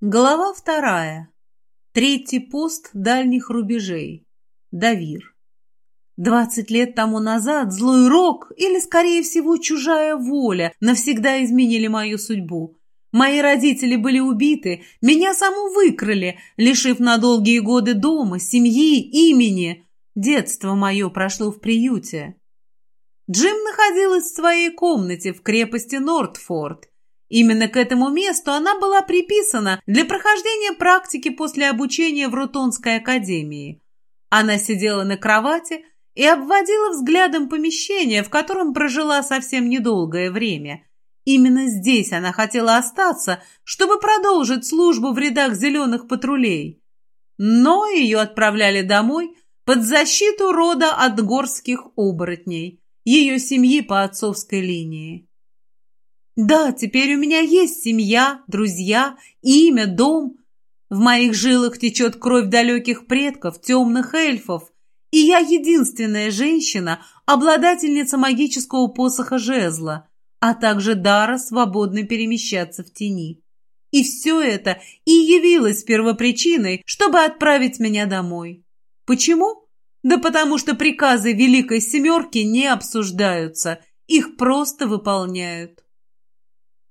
Глава вторая. Третий пост дальних рубежей. Давир. Двадцать лет тому назад злой рок, или, скорее всего, чужая воля, навсегда изменили мою судьбу. Мои родители были убиты, меня саму выкрали, лишив на долгие годы дома, семьи, имени. Детство мое прошло в приюте. Джим находилась в своей комнате в крепости Нортфорд. Именно к этому месту она была приписана для прохождения практики после обучения в Рутонской академии. Она сидела на кровати и обводила взглядом помещение, в котором прожила совсем недолгое время. Именно здесь она хотела остаться, чтобы продолжить службу в рядах зеленых патрулей. Но ее отправляли домой под защиту рода от горских оборотней ее семьи по отцовской линии. Да, теперь у меня есть семья, друзья, имя, дом. В моих жилах течет кровь далеких предков, темных эльфов, и я единственная женщина, обладательница магического посоха жезла, а также дара свободно перемещаться в тени. И все это и явилось первопричиной, чтобы отправить меня домой. Почему? Да потому что приказы Великой Семерки не обсуждаются, их просто выполняют.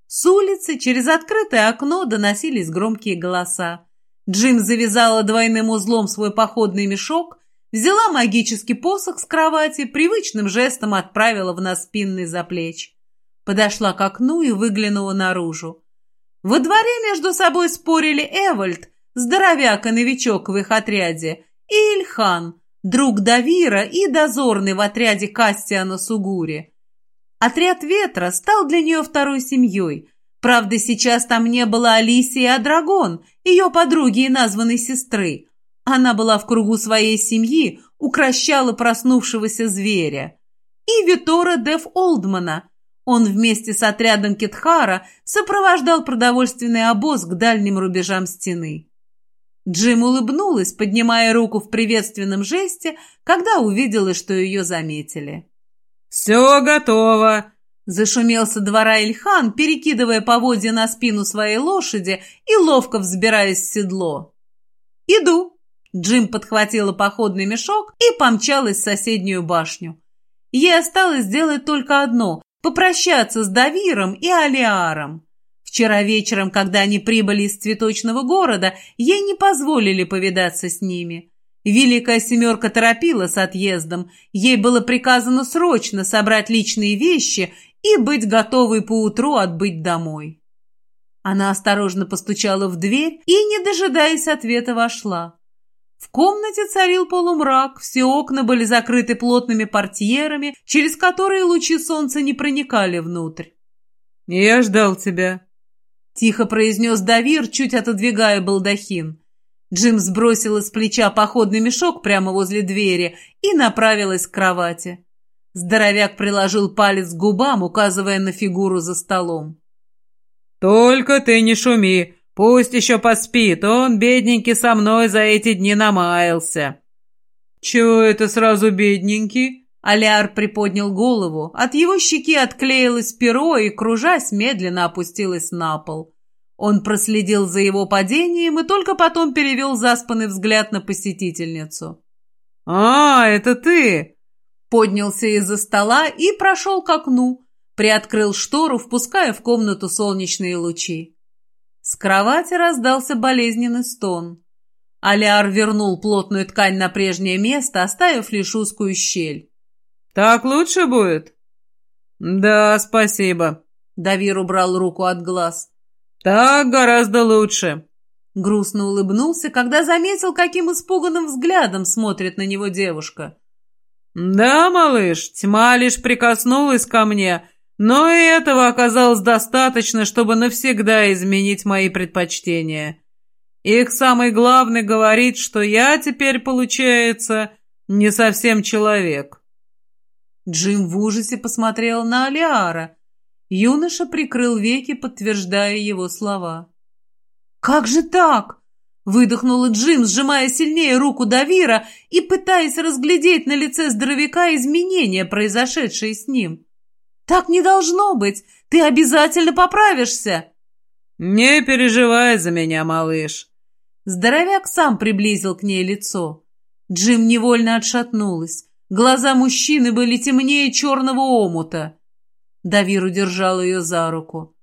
С улицы через открытое окно доносились громкие голоса. Джим завязала двойным узлом свой походный мешок, взяла магический посох с кровати, привычным жестом отправила в наспинный заплеч. Подошла к окну и выглянула наружу. Во дворе между собой спорили Эвальд, здоровяк и новичок в их отряде, и Ильхан, друг Давира и дозорный в отряде Кастиана Сугури. Отряд Ветра стал для нее второй семьей. Правда, сейчас там не было Алисии Адрагон, ее подруги и названной сестры. Она была в кругу своей семьи, укращала проснувшегося зверя. И Витора Деф Олдмана. Он вместе с отрядом Кетхара сопровождал продовольственный обоз к дальним рубежам стены. Джим улыбнулась, поднимая руку в приветственном жесте, когда увидела, что ее заметили. «Все готово!» Зашумел со двора Ильхан, перекидывая поводья на спину своей лошади и ловко взбираясь в седло. «Иду!» Джим подхватила походный мешок и помчалась в соседнюю башню. Ей осталось сделать только одно – попрощаться с Давиром и Алиаром. Вчера вечером, когда они прибыли из цветочного города, ей не позволили повидаться с ними. Великая семерка торопила с отъездом. Ей было приказано срочно собрать личные вещи и быть готовой поутру отбыть домой. Она осторожно постучала в дверь и, не дожидаясь ответа, вошла. В комнате царил полумрак, все окна были закрыты плотными портьерами, через которые лучи солнца не проникали внутрь. «Я ждал тебя», Тихо произнес Давир, чуть отодвигая балдахин. Джим сбросила с плеча походный мешок прямо возле двери и направилась к кровати. Здоровяк приложил палец к губам, указывая на фигуру за столом. «Только ты не шуми, пусть еще поспит, он, бедненький, со мной за эти дни намаялся». «Чего это сразу бедненький?» Аляр приподнял голову, от его щеки отклеилось перо и, кружась, медленно опустилось на пол. Он проследил за его падением и только потом перевел заспанный взгляд на посетительницу. «А, это ты!» Поднялся из-за стола и прошел к окну, приоткрыл штору, впуская в комнату солнечные лучи. С кровати раздался болезненный стон. Аляр вернул плотную ткань на прежнее место, оставив лишь узкую щель. «Так лучше будет?» «Да, спасибо». Давир убрал руку от глаз. «Так гораздо лучше». Грустно улыбнулся, когда заметил, каким испуганным взглядом смотрит на него девушка. «Да, малыш, тьма лишь прикоснулась ко мне, но и этого оказалось достаточно, чтобы навсегда изменить мои предпочтения. Их самый главный говорит, что я теперь, получается, не совсем человек». Джим в ужасе посмотрел на Алиара. Юноша прикрыл веки, подтверждая его слова. «Как же так?» — выдохнула Джим, сжимая сильнее руку Давира и пытаясь разглядеть на лице здоровяка изменения, произошедшие с ним. «Так не должно быть! Ты обязательно поправишься!» «Не переживай за меня, малыш». Здоровяк сам приблизил к ней лицо. Джим невольно отшатнулась. Глаза мужчины были темнее черного омута. Давир удержал ее за руку.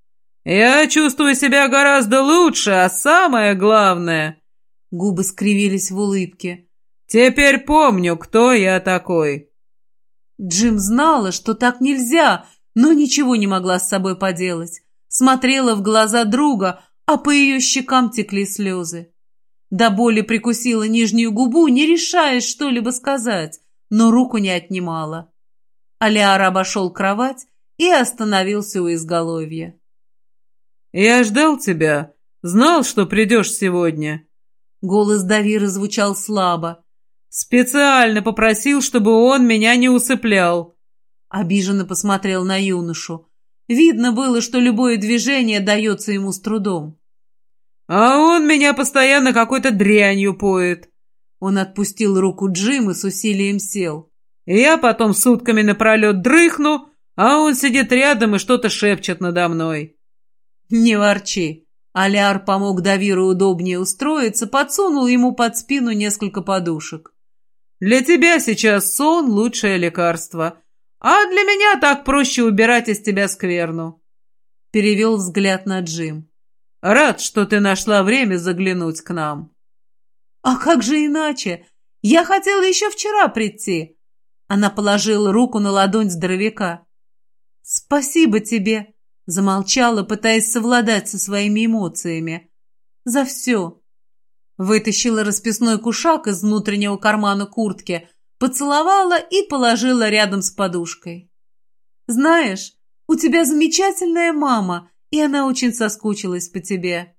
«Я чувствую себя гораздо лучше, а самое главное...» Губы скривились в улыбке. «Теперь помню, кто я такой». Джим знала, что так нельзя, но ничего не могла с собой поделать. Смотрела в глаза друга, а по ее щекам текли слезы. До боли прикусила нижнюю губу, не решаясь что-либо сказать, но руку не отнимала. Алиар обошел кровать и остановился у изголовья. «Я ждал тебя. Знал, что придешь сегодня». Голос Давира звучал слабо. «Специально попросил, чтобы он меня не усыплял». Обиженно посмотрел на юношу. Видно было, что любое движение дается ему с трудом. «А он меня постоянно какой-то дрянью поет». Он отпустил руку Джим и с усилием сел. «Я потом сутками напролет дрыхну, а он сидит рядом и что-то шепчет надо мной». «Не ворчи». Аляр помог Давиру удобнее устроиться, подсунул ему под спину несколько подушек. «Для тебя сейчас сон — лучшее лекарство, а для меня так проще убирать из тебя скверну». Перевел взгляд на Джим. «Рад, что ты нашла время заглянуть к нам». «А как же иначе? Я хотела еще вчера прийти». Она положила руку на ладонь здоровяка. «Спасибо тебе», Замолчала, пытаясь совладать со своими эмоциями. «За все!» Вытащила расписной кушак из внутреннего кармана куртки, поцеловала и положила рядом с подушкой. «Знаешь, у тебя замечательная мама, и она очень соскучилась по тебе».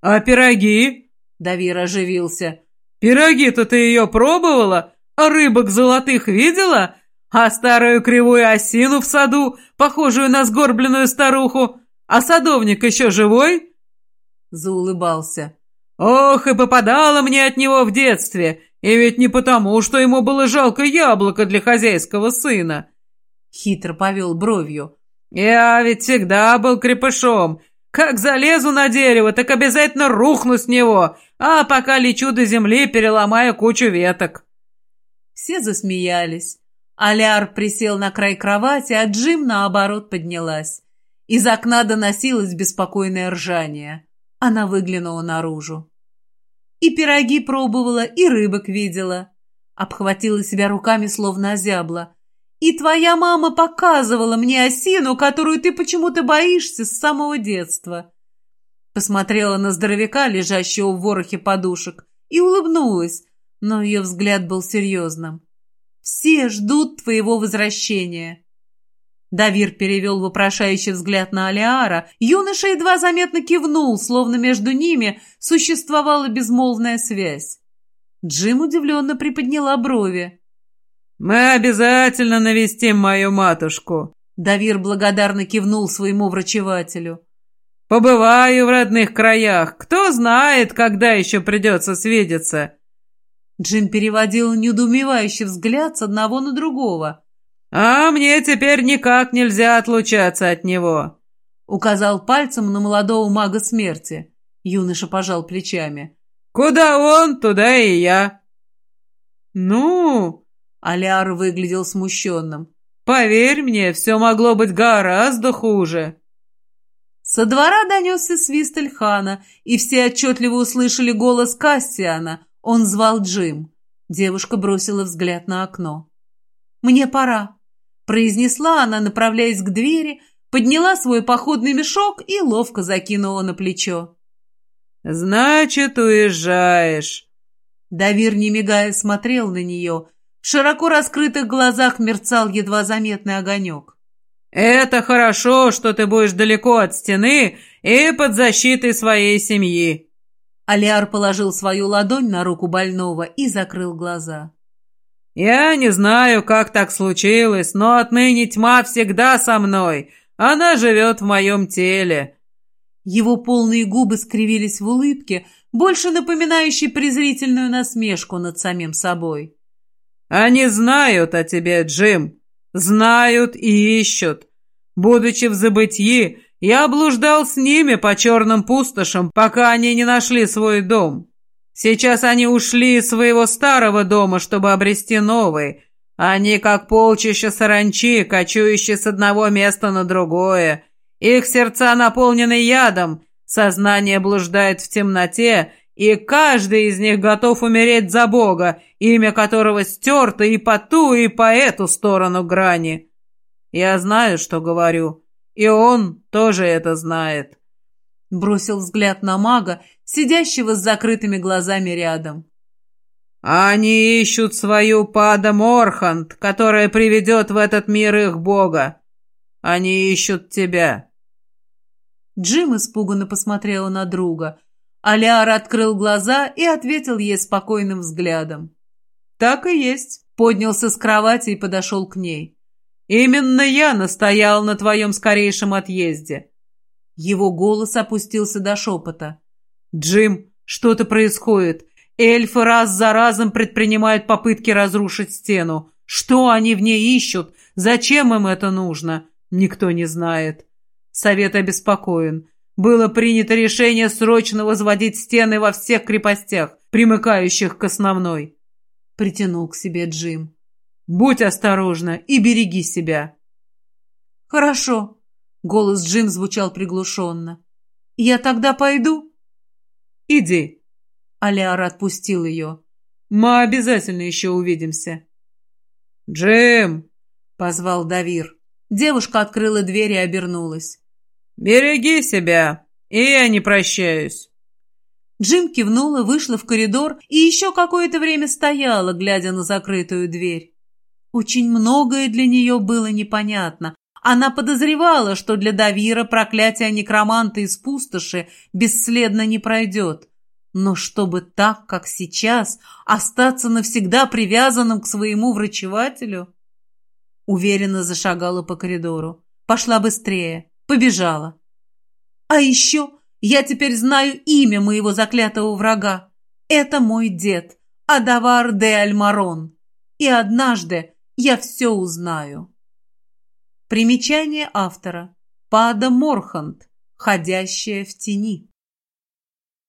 «А пироги?» — Давир оживился. «Пироги-то ты ее пробовала? А рыбок золотых видела? А старую кривую осину в саду, похожую на сгорбленную старуху? А садовник еще живой?» Заулыбался. «Ох, и попадало мне от него в детстве, и ведь не потому, что ему было жалко яблоко для хозяйского сына». Хитро повел бровью. «Я ведь всегда был крепышом. Как залезу на дерево, так обязательно рухну с него, а пока лечу до земли, переломаю кучу веток». Все засмеялись. Аляр присел на край кровати, а Джим, наоборот, поднялась. Из окна доносилось беспокойное ржание. Она выглянула наружу. И пироги пробовала, и рыбок видела. Обхватила себя руками, словно озябла. И твоя мама показывала мне осину, которую ты почему-то боишься с самого детства. Посмотрела на здоровяка, лежащего в ворохе подушек, и улыбнулась, но ее взгляд был серьезным. Все ждут твоего возвращения». Давир перевел вопрошающий взгляд на Алиара. Юноша едва заметно кивнул, словно между ними существовала безмолвная связь. Джим удивленно приподняла брови. «Мы обязательно навестим мою матушку», — Давир благодарно кивнул своему врачевателю. «Побываю в родных краях. Кто знает, когда еще придется свидеться. Джим переводил недоумевающий взгляд с одного на другого. «А мне теперь никак нельзя отлучаться от него», — указал пальцем на молодого мага смерти. Юноша пожал плечами. «Куда он, туда и я». «Ну...» — Аляр выглядел смущенным. «Поверь мне, все могло быть гораздо хуже». Со двора донесся свист Эльхана, и все отчетливо услышали голос Кассиана — он звал Джим. Девушка бросила взгляд на окно. «Мне пора», — произнесла она, направляясь к двери, подняла свой походный мешок и ловко закинула на плечо. «Значит, уезжаешь». Давир, не мигая, смотрел на нее. В широко раскрытых глазах мерцал едва заметный огонек. «Это хорошо, что ты будешь далеко от стены и под защитой своей семьи», Алиар положил свою ладонь на руку больного и закрыл глаза. «Я не знаю, как так случилось, но отныне тьма всегда со мной. Она живет в моем теле». Его полные губы скривились в улыбке, больше напоминающей презрительную насмешку над самим собой. «Они знают о тебе, Джим. Знают и ищут. Будучи в забытии, Я блуждал с ними по черным пустошам, пока они не нашли свой дом. Сейчас они ушли из своего старого дома, чтобы обрести новый. Они как полчища саранчи, кочующие с одного места на другое. Их сердца наполнены ядом, сознание блуждает в темноте, и каждый из них готов умереть за Бога, имя которого стерто и по ту, и по эту сторону грани. Я знаю, что говорю, и он тоже это знает. Бросил взгляд на мага, сидящего с закрытыми глазами рядом. «Они ищут свою Пада Морхант, которая приведет в этот мир их бога. Они ищут тебя». Джим испуганно посмотрела на друга. Аляр открыл глаза и ответил ей спокойным взглядом. «Так и есть», — поднялся с кровати и подошел к ней. «Именно я настоял на твоем скорейшем отъезде». Его голос опустился до шепота. «Джим, что-то происходит. Эльфы раз за разом предпринимают попытки разрушить стену. Что они в ней ищут? Зачем им это нужно? Никто не знает. Совет обеспокоен. Было принято решение срочно возводить стены во всех крепостях, примыкающих к основной. Притянул к себе Джим. Будь осторожна и береги себя. Хорошо. Голос Джим звучал приглушенно. Я тогда пойду? «Иди». Алиар отпустил ее. «Мы обязательно еще увидимся». «Джим!» — позвал Давир. Девушка открыла дверь и обернулась. «Береги себя, и я не прощаюсь». Джим кивнула, вышла в коридор и еще какое-то время стояла, глядя на закрытую дверь. Очень многое для нее было непонятно. Она подозревала, что для Давира проклятие некроманта из пустоши бесследно не пройдет. Но чтобы так, как сейчас, остаться навсегда привязанным к своему врачевателю? Уверенно зашагала по коридору. Пошла быстрее. Побежала. А еще я теперь знаю имя моего заклятого врага. Это мой дед, Адавар де Альмарон. И однажды я все узнаю. Примечание автора. Пада Морхант, ходящая в тени.